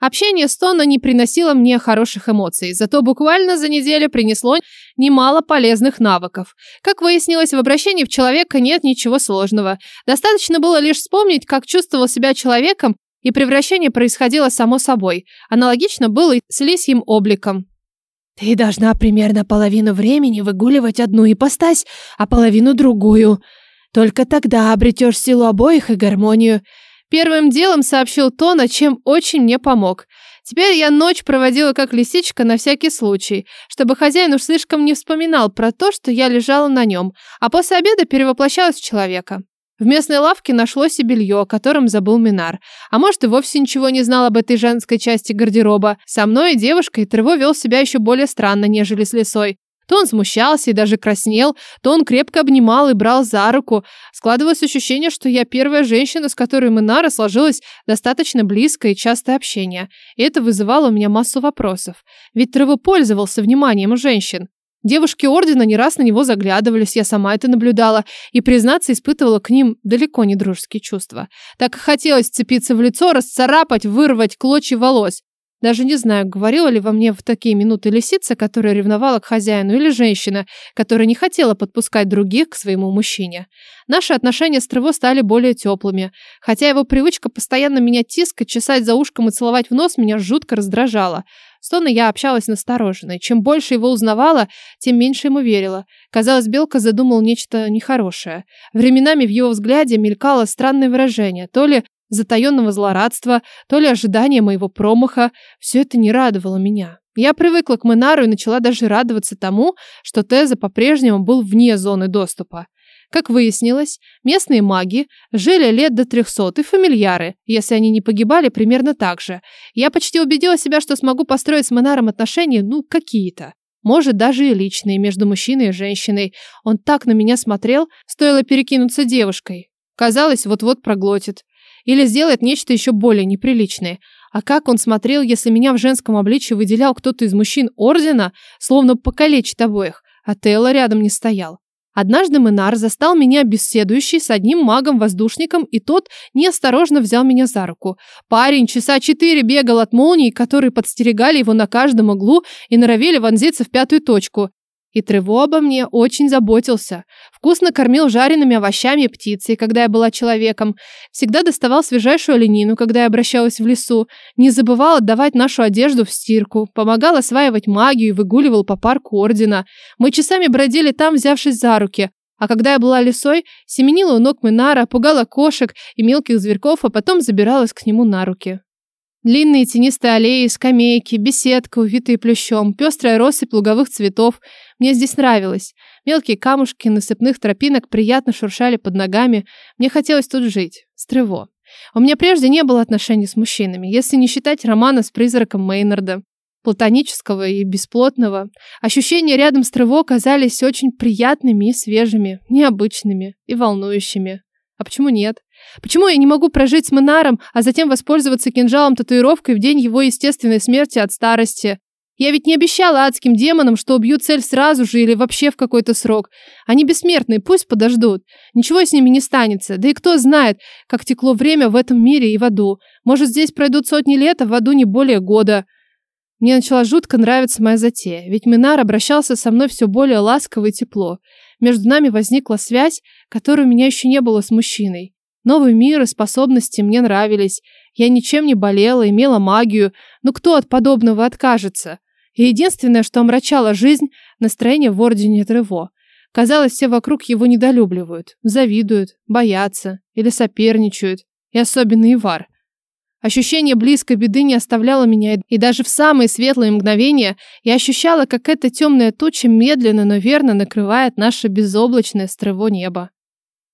Общение с Тона не приносило мне хороших эмоций, зато буквально за неделю принесло немало полезных навыков. Как выяснилось, в обращении в человека нет ничего сложного. Достаточно было лишь вспомнить, как чувствовал себя человеком, и превращение происходило само собой. Аналогично было и с лисьим обликом. «Ты должна примерно половину времени выгуливать одну ипостась, а половину другую. Только тогда обретешь силу обоих и гармонию. Первым делом сообщил Тона, чем очень мне помог. Теперь я ночь проводила как лисичка на всякий случай, чтобы хозяин уж слишком не вспоминал про то, что я лежала на нем, а после обеда перевоплощалась в человека. В местной лавке нашлось и белье, о котором забыл Минар. А может, и вовсе ничего не знал об этой женской части гардероба. Со мной и девушкой Трево вел себя еще более странно, нежели с лисой. То он смущался и даже краснел, то он крепко обнимал и брал за руку. Складывалось ощущение, что я первая женщина, с которой Минара сложилось достаточно близкое и частое общение. И это вызывало у меня массу вопросов. Ведь Трево пользовался вниманием женщин. Девушки Ордена не раз на него заглядывались, я сама это наблюдала, и, признаться, испытывала к ним далеко не дружеские чувства. Так и хотелось цепиться в лицо, расцарапать, вырвать клочья волос. Даже не знаю, говорила ли во мне в такие минуты лисица, которая ревновала к хозяину, или женщина, которая не хотела подпускать других к своему мужчине. Наши отношения с Трево стали более теплыми, хотя его привычка постоянно меня тискать, чесать за ушком и целовать в нос меня жутко раздражала. С Тоной я общалась настороженно, чем больше его узнавала, тем меньше ему верила. Казалось, Белка задумал нечто нехорошее. Временами в его взгляде мелькало странное выражение, то ли затаенного злорадства, то ли ожидания моего промаха. Все это не радовало меня. Я привыкла к Менару и начала даже радоваться тому, что Теза по-прежнему был вне зоны доступа. Как выяснилось, местные маги жили лет до 300 и фамильяры, если они не погибали примерно так же. Я почти убедила себя, что смогу построить с Монаром отношения, ну, какие-то. Может, даже и личные, между мужчиной и женщиной. Он так на меня смотрел, стоило перекинуться девушкой. Казалось, вот-вот проглотит. Или сделает нечто еще более неприличное. А как он смотрел, если меня в женском обличье выделял кто-то из мужчин Ордена, словно покалечит обоих, а Тейла рядом не стоял. Однажды Минар застал меня беседующей с одним магом-воздушником, и тот неосторожно взял меня за руку. Парень часа четыре бегал от молний, которые подстерегали его на каждом углу и норовили вонзиться в пятую точку. И Трево обо мне очень заботился. Вкусно кормил жареными овощами и птицей, когда я была человеком. Всегда доставал свежайшую оленину, когда я обращалась в лесу. Не забывал отдавать нашу одежду в стирку. Помогал осваивать магию и выгуливал по парку Ордена. Мы часами бродили там, взявшись за руки. А когда я была лисой, семенила у ног Минара, пугала кошек и мелких зверьков, а потом забиралась к нему на руки. Длинные тенистые аллеи, скамейки, беседка, увитые плющом, пестрая россыпь луговых цветов. Мне здесь нравилось. Мелкие камушки насыпных тропинок приятно шуршали под ногами. Мне хотелось тут жить. С Трево. У меня прежде не было отношений с мужчинами, если не считать романа с призраком Мейнарда. Платонического и бесплотного. Ощущения рядом с Трево казались очень приятными и свежими, необычными и волнующими. А почему нет? Почему я не могу прожить с Монаром, а затем воспользоваться кинжалом-татуировкой в день его естественной смерти от старости? Я ведь не обещала адским демонам, что убью цель сразу же или вообще в какой-то срок. Они бессмертные, пусть подождут. Ничего с ними не станется. Да и кто знает, как текло время в этом мире и в аду. Может, здесь пройдут сотни лет, а в аду не более года. Мне начала жутко нравиться моя затея, ведь Минар обращался со мной все более ласково и тепло. Между нами возникла связь, которой у меня еще не было с мужчиной. Новый мир и способности мне нравились. Я ничем не болела, имела магию. Но кто от подобного откажется? И единственное, что омрачало жизнь, настроение в Ордене Трево. Казалось, все вокруг его недолюбливают, завидуют, боятся или соперничают. И особенно Ивар. Ощущение близкой беды не оставляло меня, и даже в самые светлые мгновения я ощущала, как эта темная туча медленно, но верно накрывает наше безоблачное стрево небо.